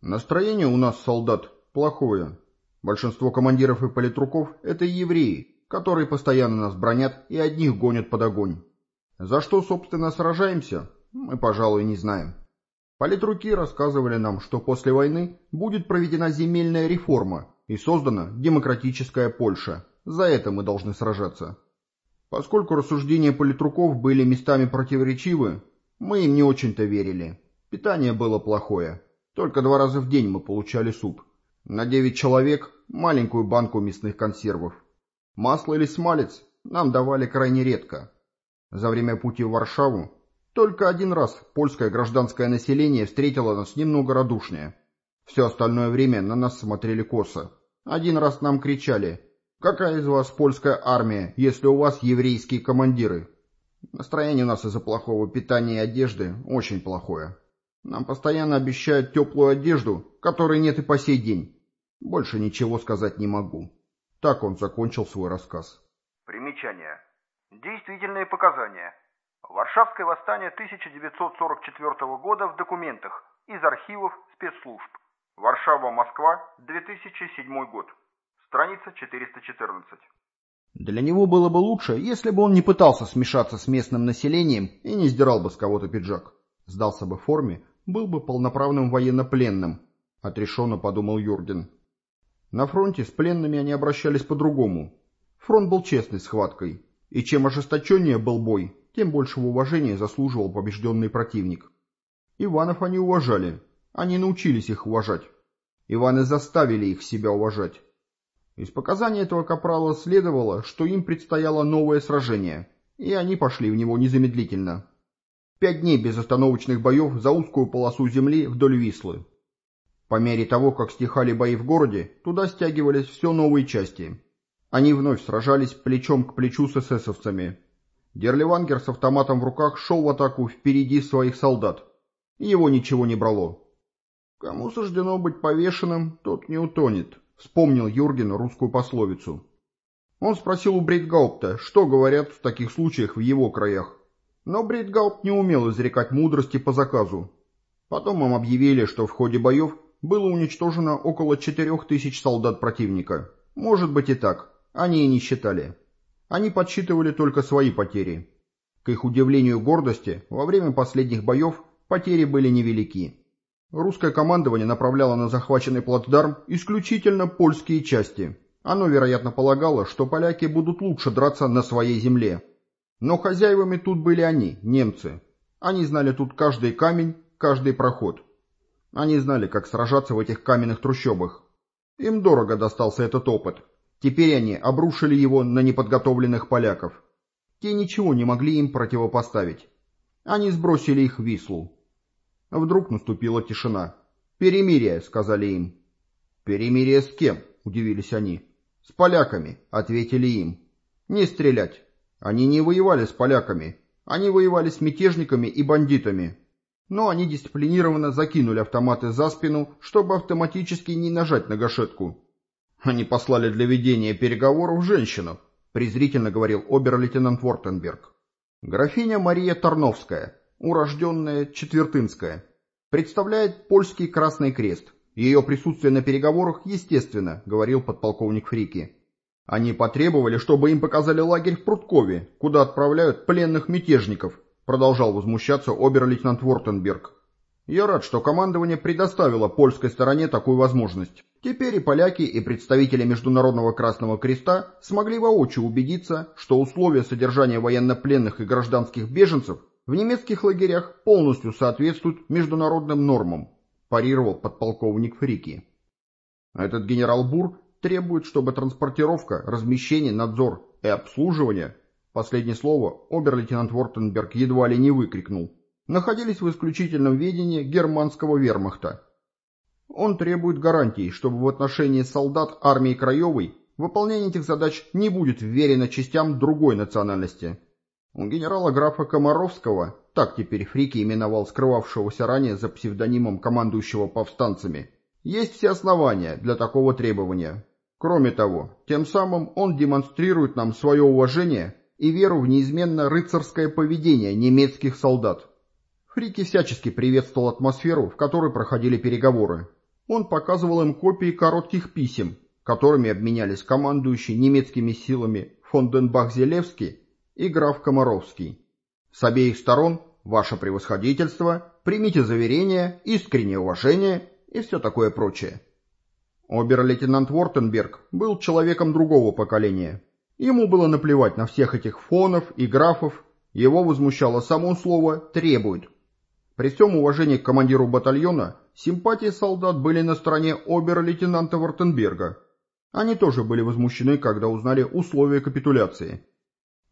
Настроение у нас, солдат, плохое. Большинство командиров и политруков — это евреи, которые постоянно нас бронят и одних гонят под огонь. За что, собственно, сражаемся, мы, пожалуй, не знаем. Политруки рассказывали нам, что после войны будет проведена земельная реформа и создана демократическая Польша. За это мы должны сражаться. Поскольку рассуждения политруков были местами противоречивы, мы им не очень-то верили. Питание было плохое. Только два раза в день мы получали суп. На девять человек маленькую банку мясных консервов. Масло или смалец нам давали крайне редко. За время пути в Варшаву только один раз польское гражданское население встретило нас немного радушнее. Все остальное время на нас смотрели косо. Один раз нам кричали «Какая из вас польская армия, если у вас еврейские командиры?» Настроение у нас из-за плохого питания и одежды очень плохое. Нам постоянно обещают теплую одежду, которой нет и по сей день. Больше ничего сказать не могу. Так он закончил свой рассказ. Примечание. Действительные показания. Варшавское восстание 1944 года в документах из архивов спецслужб. Варшава-Москва, 2007 год. Страница 414. Для него было бы лучше, если бы он не пытался смешаться с местным населением и не сдирал бы с кого-то пиджак. Сдался бы форме, был бы полноправным военнопленным, отрешенно подумал Юрген. На фронте с пленными они обращались по-другому. Фронт был честной схваткой, и чем ожесточеннее был бой, тем большего уважения заслуживал побежденный противник. Иванов они уважали, они научились их уважать. Иваны заставили их себя уважать. Из показаний этого капрала следовало, что им предстояло новое сражение, и они пошли в него незамедлительно. Пять дней безостановочных боев за узкую полосу земли вдоль Вислы. По мере того, как стихали бои в городе, туда стягивались все новые части. Они вновь сражались плечом к плечу с эсэсовцами. Дерливангер с автоматом в руках шел в атаку впереди своих солдат, его ничего не брало. «Кому суждено быть повешенным, тот не утонет», — вспомнил Юрген русскую пословицу. Он спросил у Брейтгаупта, что говорят в таких случаях в его краях. Но Брейтгаупт не умел изрекать мудрости по заказу. Потом им объявили, что в ходе боев было уничтожено около четырех тысяч солдат противника. Может быть и так, они и не считали. Они подсчитывали только свои потери. К их удивлению гордости, во время последних боев потери были невелики. Русское командование направляло на захваченный плацдарм исключительно польские части. Оно, вероятно, полагало, что поляки будут лучше драться на своей земле. Но хозяевами тут были они, немцы. Они знали тут каждый камень, каждый проход. Они знали, как сражаться в этих каменных трущобах. Им дорого достался этот опыт. Теперь они обрушили его на неподготовленных поляков. Те ничего не могли им противопоставить. Они сбросили их в Вислу. Вдруг наступила тишина. «Перемирие», — сказали им. «Перемирие с кем?» — удивились они. «С поляками», — ответили им. «Не стрелять. Они не воевали с поляками. Они воевали с мятежниками и бандитами. Но они дисциплинированно закинули автоматы за спину, чтобы автоматически не нажать на гашетку. Они послали для ведения переговоров женщину, презрительно говорил обер-лейтенант Вортенберг. Графиня Мария Тарновская, урожденная Четвертынская, представляет польский Красный Крест. Ее присутствие на переговорах естественно, говорил подполковник Фрики. Они потребовали, чтобы им показали лагерь в Пруткове, куда отправляют пленных мятежников, продолжал возмущаться обер-лейтенант Вортенберг. Я рад, что командование предоставило польской стороне такую возможность. Теперь и поляки, и представители Международного Красного Креста смогли воочию убедиться, что условия содержания военнопленных и гражданских беженцев в немецких лагерях полностью соответствуют международным нормам, парировал подполковник Фрики. Этот генерал Бур требует, чтобы транспортировка, размещение, надзор и обслуживание, последнее слово обер-лейтенант Вортенберг едва ли не выкрикнул, находились в исключительном ведении германского вермахта. Он требует гарантий, чтобы в отношении солдат армии Краевой выполнение этих задач не будет вверено частям другой национальности. У генерала графа Комаровского, так теперь Фрики именовал скрывавшегося ранее за псевдонимом командующего повстанцами, есть все основания для такого требования. Кроме того, тем самым он демонстрирует нам свое уважение и веру в неизменно рыцарское поведение немецких солдат. Фрики всячески приветствовал атмосферу, в которой проходили переговоры. Он показывал им копии коротких писем, которыми обменялись командующий немецкими силами фон Денбах-Зелевский и граф Комаровский. С обеих сторон «Ваше превосходительство», «Примите заверение», «Искреннее уважение» и все такое прочее. Обер-лейтенант Вортенберг был человеком другого поколения. Ему было наплевать на всех этих фонов и графов, его возмущало само слово «требует». При всем уважении к командиру батальона, симпатии солдат были на стороне обер-лейтенанта Вортенберга. Они тоже были возмущены, когда узнали условия капитуляции.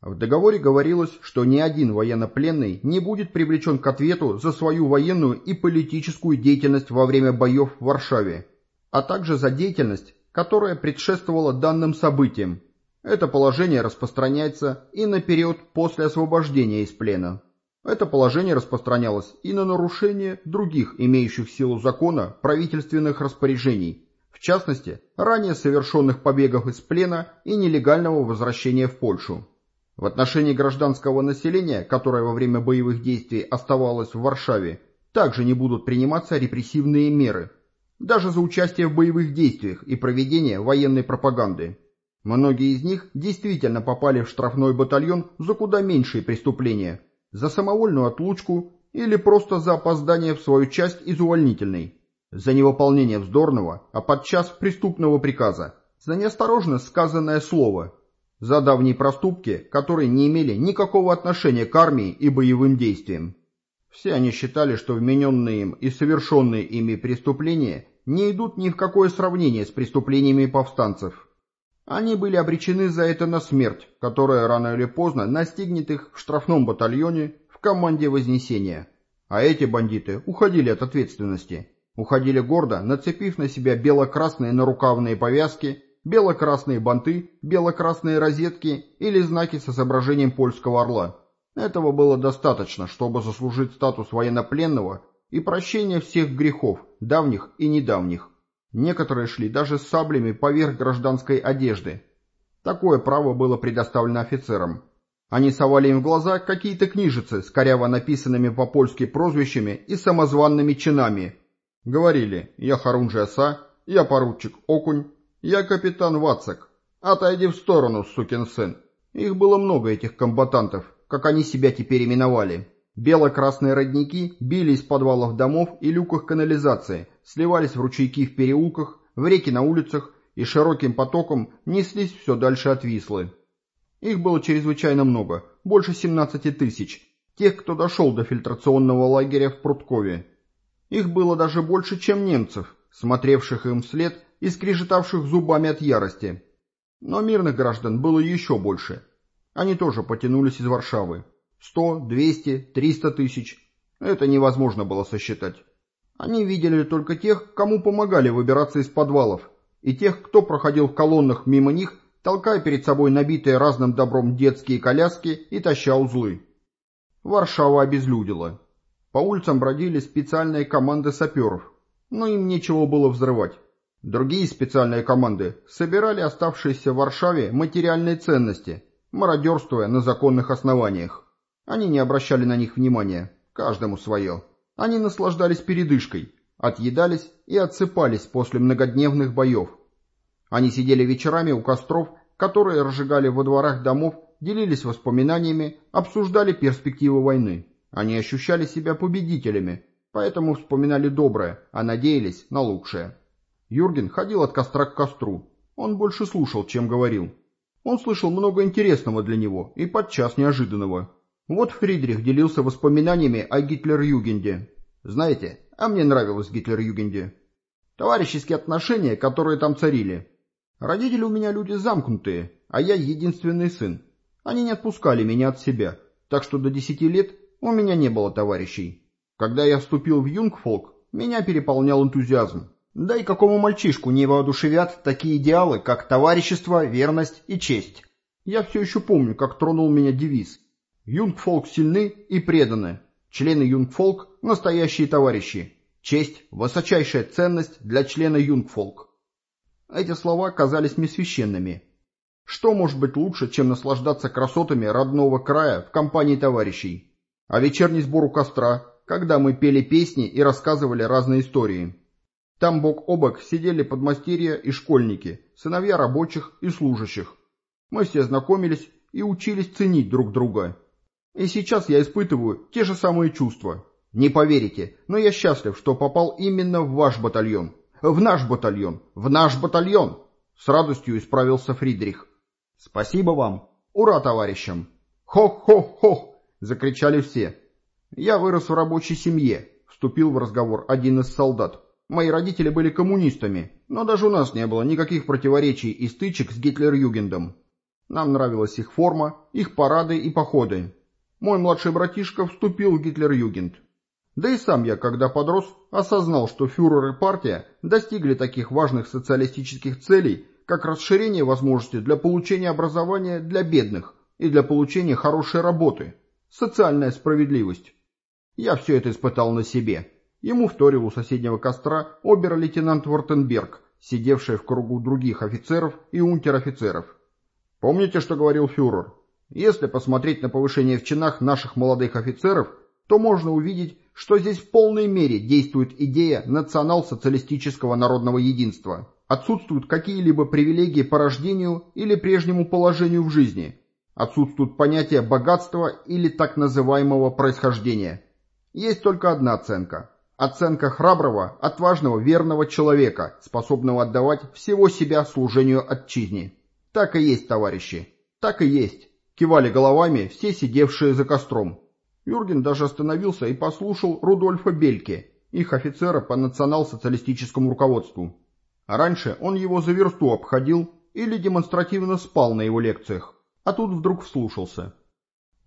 В договоре говорилось, что ни один военнопленный не будет привлечен к ответу за свою военную и политическую деятельность во время боев в Варшаве, а также за деятельность, которая предшествовала данным событиям. Это положение распространяется и на период после освобождения из плена. Это положение распространялось и на нарушение других имеющих силу закона правительственных распоряжений, в частности, ранее совершенных побегов из плена и нелегального возвращения в Польшу. В отношении гражданского населения, которое во время боевых действий оставалось в Варшаве, также не будут приниматься репрессивные меры, даже за участие в боевых действиях и проведение военной пропаганды. Многие из них действительно попали в штрафной батальон за куда меньшие преступления, за самовольную отлучку или просто за опоздание в свою часть из увольнительной, за невыполнение вздорного, а подчас преступного приказа, за неосторожно сказанное слово – за давние проступки, которые не имели никакого отношения к армии и боевым действиям. Все они считали, что вмененные им и совершенные ими преступления не идут ни в какое сравнение с преступлениями повстанцев. Они были обречены за это на смерть, которая рано или поздно настигнет их в штрафном батальоне в команде Вознесения. А эти бандиты уходили от ответственности. Уходили гордо, нацепив на себя бело-красные нарукавные повязки бело-красные банты, бело-красные розетки или знаки с изображением польского орла. Этого было достаточно, чтобы заслужить статус военнопленного и прощение всех грехов, давних и недавних. Некоторые шли даже с саблями поверх гражданской одежды. Такое право было предоставлено офицерам. Они совали им в глаза какие-то книжицы с коряво написанными по-польски прозвищами и самозванными чинами. Говорили «Я Харунжи Оса», «Я поручик Окунь», «Я капитан Вацак. Отойди в сторону, сукин сын». Их было много, этих комбатантов, как они себя теперь именовали. Бело-красные родники били из подвалов домов и люках канализации, сливались в ручейки в переулках, в реки на улицах и широким потоком неслись все дальше от Вислы. Их было чрезвычайно много, больше 17 тысяч, тех, кто дошел до фильтрационного лагеря в Пруткове. Их было даже больше, чем немцев, смотревших им вслед и скрежетавших зубами от ярости. Но мирных граждан было еще больше. Они тоже потянулись из Варшавы. Сто, двести, триста тысяч. Это невозможно было сосчитать. Они видели только тех, кому помогали выбираться из подвалов, и тех, кто проходил в колоннах мимо них, толкая перед собой набитые разным добром детские коляски и таща узлы. Варшава обезлюдила. По улицам бродили специальные команды саперов, но им нечего было взрывать. Другие специальные команды собирали оставшиеся в Варшаве материальные ценности, мародерствуя на законных основаниях. Они не обращали на них внимания, каждому свое. Они наслаждались передышкой, отъедались и отсыпались после многодневных боев. Они сидели вечерами у костров, которые разжигали во дворах домов, делились воспоминаниями, обсуждали перспективы войны. Они ощущали себя победителями, поэтому вспоминали доброе, а надеялись на лучшее. Юрген ходил от костра к костру. Он больше слушал, чем говорил. Он слышал много интересного для него и подчас неожиданного. Вот Фридрих делился воспоминаниями о Гитлер-Югенде. Знаете, а мне нравилось Гитлер-Югенде. Товарищеские отношения, которые там царили. Родители у меня люди замкнутые, а я единственный сын. Они не отпускали меня от себя, так что до десяти лет у меня не было товарищей. Когда я вступил в Юнгфолк, меня переполнял энтузиазм. Да и какому мальчишку не воодушевят такие идеалы, как товарищество, верность и честь? Я все еще помню, как тронул меня девиз. Юнгфолк сильны и преданы. Члены Юнгфолк – настоящие товарищи. Честь – высочайшая ценность для члена Юнгфолк. Эти слова казались мне священными. Что может быть лучше, чем наслаждаться красотами родного края в компании товарищей? А вечерний сбор у костра, когда мы пели песни и рассказывали разные истории. Там бок о бок сидели подмастерья и школьники, сыновья рабочих и служащих. Мы все знакомились и учились ценить друг друга. И сейчас я испытываю те же самые чувства. Не поверите, но я счастлив, что попал именно в ваш батальон. В наш батальон. В наш батальон. С радостью исправился Фридрих. Спасибо вам. Ура товарищам. Хох-хох-хох, закричали все. Я вырос в рабочей семье, вступил в разговор один из солдат. Мои родители были коммунистами, но даже у нас не было никаких противоречий и стычек с Гитлер-Югендом. Нам нравилась их форма, их парады и походы. Мой младший братишка вступил в Гитлер-Югенд. Да и сам я, когда подрос, осознал, что фюрер и партия достигли таких важных социалистических целей, как расширение возможностей для получения образования для бедных и для получения хорошей работы, социальная справедливость. Я все это испытал на себе. Ему вторил у соседнего костра обер-лейтенант Вортенберг, сидевший в кругу других офицеров и унтер-офицеров. Помните, что говорил фюрер? Если посмотреть на повышение в чинах наших молодых офицеров, то можно увидеть, что здесь в полной мере действует идея национал-социалистического народного единства. Отсутствуют какие-либо привилегии по рождению или прежнему положению в жизни. Отсутствует понятие богатства или так называемого происхождения. Есть только одна оценка. Оценка храброго, отважного, верного человека, способного отдавать всего себя служению отчизне. Так и есть, товарищи. Так и есть. Кивали головами все сидевшие за костром. Юрген даже остановился и послушал Рудольфа Бельке, их офицера по национал-социалистическому руководству. А раньше он его за версту обходил или демонстративно спал на его лекциях, а тут вдруг вслушался.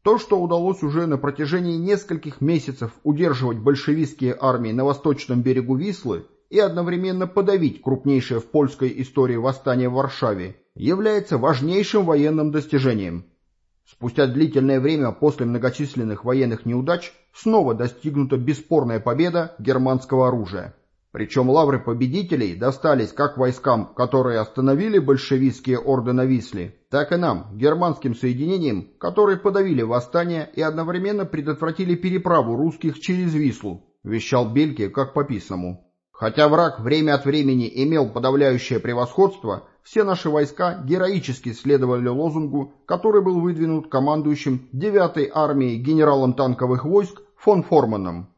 То, что удалось уже на протяжении нескольких месяцев удерживать большевистские армии на восточном берегу Вислы и одновременно подавить крупнейшее в польской истории восстание в Варшаве, является важнейшим военным достижением – Спустя длительное время после многочисленных военных неудач снова достигнута бесспорная победа германского оружия. Причем лавры победителей достались как войскам, которые остановили большевистские орды на Висле, так и нам, германским соединениям, которые подавили восстание и одновременно предотвратили переправу русских через Вислу, вещал Бельке как по писаному. Хотя враг время от времени имел подавляющее превосходство, все наши войска героически следовали лозунгу, который был выдвинут командующим 9-й армией генералом танковых войск фон Форманом.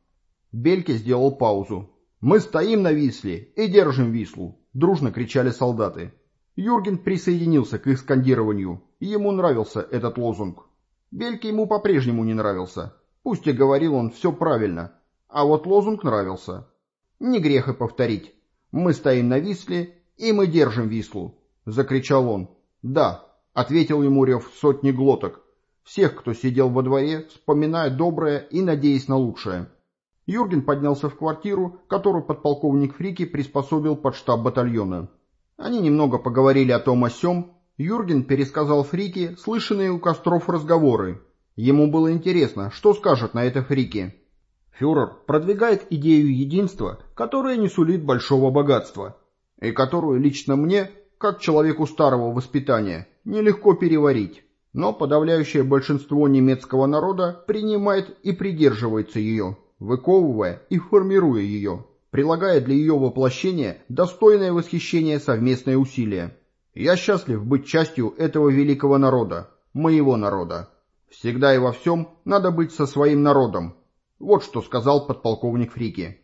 Бельке сделал паузу. «Мы стоим на Висле и держим Вислу!» — дружно кричали солдаты. Юрген присоединился к их скандированию, и ему нравился этот лозунг. Бельке ему по-прежнему не нравился. Пусть и говорил он все правильно, а вот лозунг нравился. Не грех и повторить. Мы стоим на Висле, и мы держим Вислу. — закричал он. «Да», — ответил ему рев сотни глоток. Всех, кто сидел во дворе, вспоминая доброе и надеясь на лучшее. Юрген поднялся в квартиру, которую подполковник Фрики приспособил под штаб батальона. Они немного поговорили о том о сём. Юрген пересказал Фрике слышанные у костров разговоры. Ему было интересно, что скажет на это Фрики. Фюрер продвигает идею единства, которая не сулит большого богатства, и которую лично мне как человеку старого воспитания, нелегко переварить, но подавляющее большинство немецкого народа принимает и придерживается ее, выковывая и формируя ее, прилагая для ее воплощения достойное восхищение совместные усилия. Я счастлив быть частью этого великого народа, моего народа. Всегда и во всем надо быть со своим народом. Вот что сказал подполковник Фрики.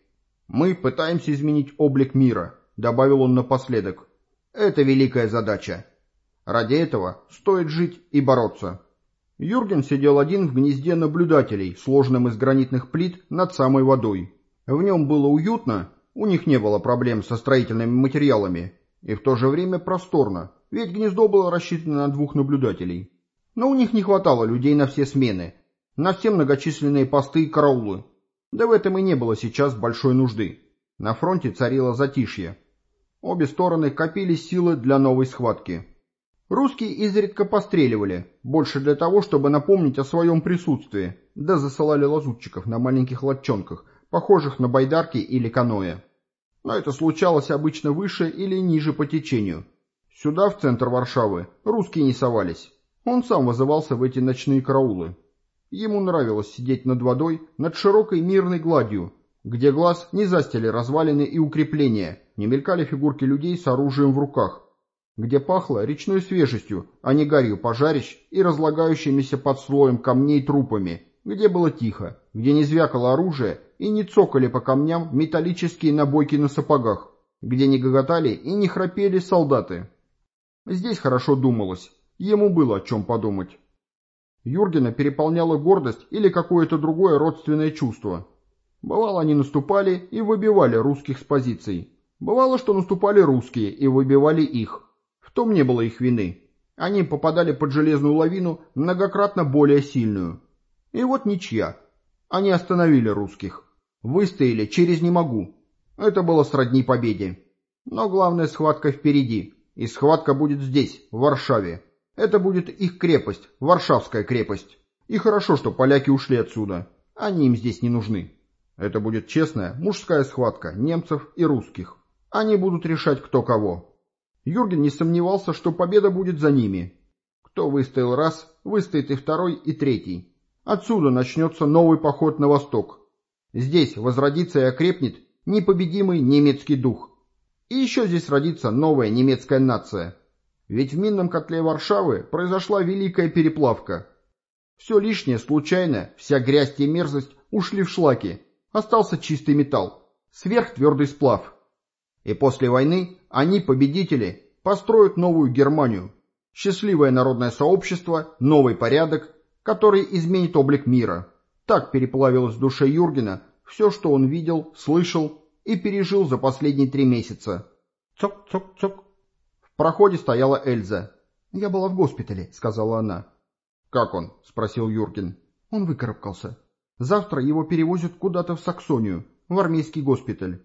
«Мы пытаемся изменить облик мира», — добавил он напоследок. Это великая задача. Ради этого стоит жить и бороться. Юрген сидел один в гнезде наблюдателей, сложенном из гранитных плит над самой водой. В нем было уютно, у них не было проблем со строительными материалами, и в то же время просторно, ведь гнездо было рассчитано на двух наблюдателей. Но у них не хватало людей на все смены, на все многочисленные посты и караулы. Да в этом и не было сейчас большой нужды. На фронте царило затишье. Обе стороны копили силы для новой схватки. Русские изредка постреливали, больше для того, чтобы напомнить о своем присутствии, да засылали лазутчиков на маленьких лодчонках, похожих на байдарки или каноэ. Но это случалось обычно выше или ниже по течению. Сюда, в центр Варшавы, русские не совались. Он сам вызывался в эти ночные караулы. Ему нравилось сидеть над водой, над широкой мирной гладью, где глаз не застили развалины и укрепления, не мелькали фигурки людей с оружием в руках, где пахло речной свежестью, а не гарью пожарищ и разлагающимися под слоем камней трупами, где было тихо, где не звякало оружие и не цокали по камням металлические набойки на сапогах, где не гоготали и не храпели солдаты. Здесь хорошо думалось, ему было о чем подумать. Юргена переполняла гордость или какое-то другое родственное чувство. Бывало, они наступали и выбивали русских с позиций. Бывало, что наступали русские и выбивали их. Том не было их вины. Они попадали под железную лавину, многократно более сильную. И вот ничья. Они остановили русских. Выстояли через «не могу». Это было сродни победе. Но главная схватка впереди. И схватка будет здесь, в Варшаве. Это будет их крепость, Варшавская крепость. И хорошо, что поляки ушли отсюда. Они им здесь не нужны. Это будет честная мужская схватка немцев и русских. Они будут решать кто кого. Юрген не сомневался, что победа будет за ними. Кто выстоял раз, выстоит и второй, и третий. Отсюда начнется новый поход на восток. Здесь возродится и окрепнет непобедимый немецкий дух. И еще здесь родится новая немецкая нация. Ведь в минном котле Варшавы произошла великая переплавка. Все лишнее, случайно, вся грязь и мерзость ушли в шлаки. Остался чистый металл, сверхтвердый сплав. И после войны они, победители, построят новую Германию. Счастливое народное сообщество, новый порядок, который изменит облик мира. Так переплавилось в душе Юргена все, что он видел, слышал и пережил за последние три месяца. Цок-цок-цок. В проходе стояла Эльза. «Я была в госпитале», — сказала она. «Как он?» — спросил Юрген. «Он выкарабкался. Завтра его перевозят куда-то в Саксонию, в армейский госпиталь».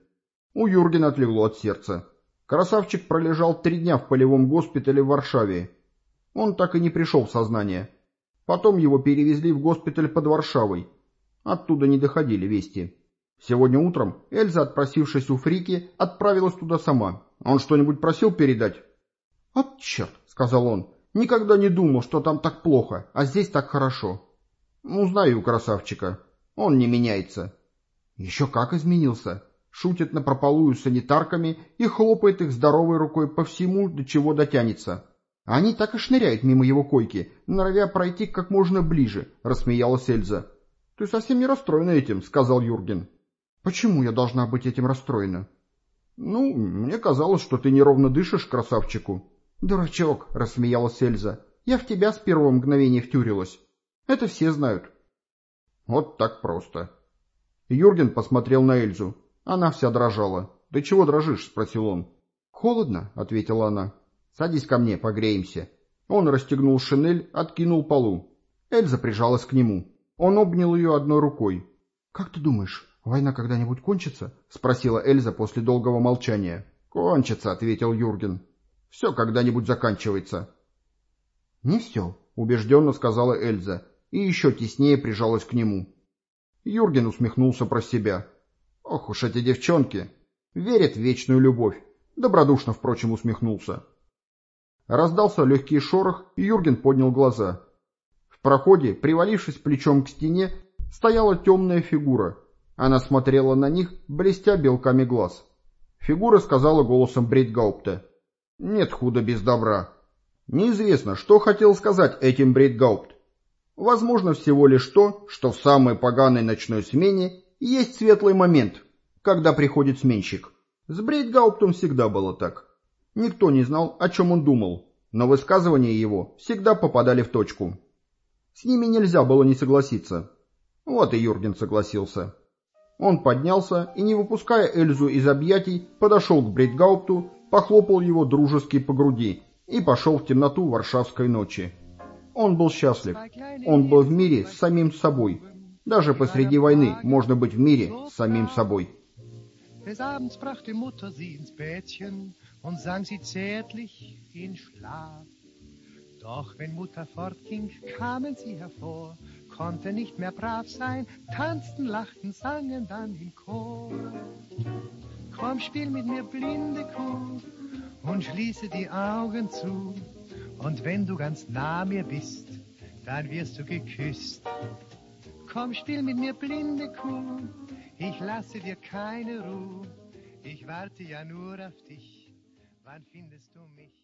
У Юргена отлегло от сердца. Красавчик пролежал три дня в полевом госпитале в Варшаве. Он так и не пришел в сознание. Потом его перевезли в госпиталь под Варшавой. Оттуда не доходили вести. Сегодня утром Эльза, отпросившись у Фрики, отправилась туда сама. Он что-нибудь просил передать? «От черт», — сказал он, — «никогда не думал, что там так плохо, а здесь так хорошо». «Ну, знаю красавчика. Он не меняется». «Еще как изменился». Шутит напропалую санитарками и хлопает их здоровой рукой по всему, до чего дотянется. Они так и шныряют мимо его койки, норовя пройти как можно ближе, — рассмеялась Эльза. — Ты совсем не расстроена этим, — сказал Юрген. — Почему я должна быть этим расстроена? — Ну, мне казалось, что ты неровно дышишь красавчику. «Дурачок!» — рассмеялась Эльза. «Я в тебя с первого мгновения втюрилась. Это все знают». «Вот так просто». Юрген посмотрел на Эльзу. Она вся дрожала. «Ты чего дрожишь?» — спросил он. «Холодно», — ответила она. «Садись ко мне, погреемся». Он расстегнул шинель, откинул полу. Эльза прижалась к нему. Он обнял ее одной рукой. «Как ты думаешь, война когда-нибудь кончится?» — спросила Эльза после долгого молчания. «Кончится», — ответил Юрген. Все когда-нибудь заканчивается. «Не все», — убежденно сказала Эльза, и еще теснее прижалась к нему. Юрген усмехнулся про себя. «Ох уж эти девчонки! Верят в вечную любовь!» Добродушно, впрочем, усмехнулся. Раздался легкий шорох, и Юрген поднял глаза. В проходе, привалившись плечом к стене, стояла темная фигура. Она смотрела на них, блестя белками глаз. Фигура сказала голосом Брейтгаупта. Нет худа без добра. Неизвестно, что хотел сказать этим Брейтгаупт. Возможно, всего лишь то, что в самой поганой ночной смене есть светлый момент, когда приходит сменщик. С Брейтгауптом всегда было так. Никто не знал, о чем он думал, но высказывания его всегда попадали в точку. С ними нельзя было не согласиться. Вот и Юрген согласился. Он поднялся и, не выпуская Эльзу из объятий, подошел к Брейтгаупту похлопал его дружески по груди и пошел в темноту варшавской ночи. Он был счастлив. Он был в мире с самим собой. Даже посреди войны можно быть в мире с самим собой. Des Abends brachte Mutter sie ins Bettchen und sang sie zärtlich in Schlaf. Doch wenn Mutter fortging, kamen sie hervor, konnten nicht mehr brav sein, tanzten, lachten, sangen dann im Chor. Komm, spiel mit mir blinde Kuh und schließe die Augen zu. Und wenn du ganz nah mir bist, dann wirst du geküsst. Komm, spiel mit mir blinde Kuh. Ich lasse dir keine Ruhe, ich warte ja nur auf dich. Wann findest du mich?